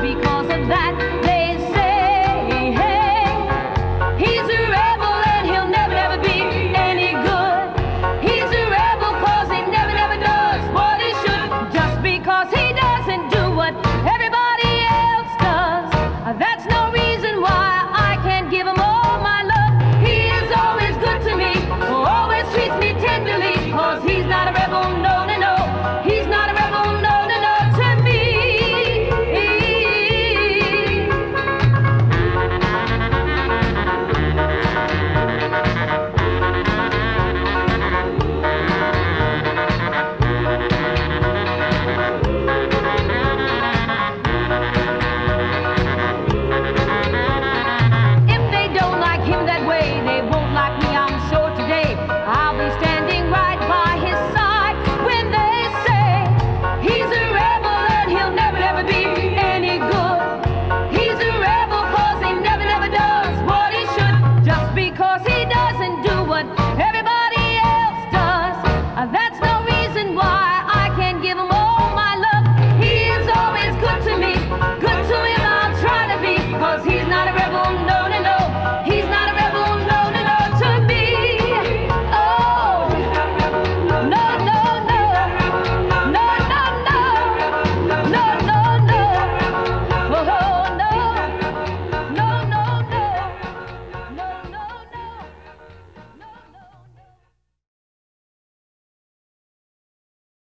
Because of that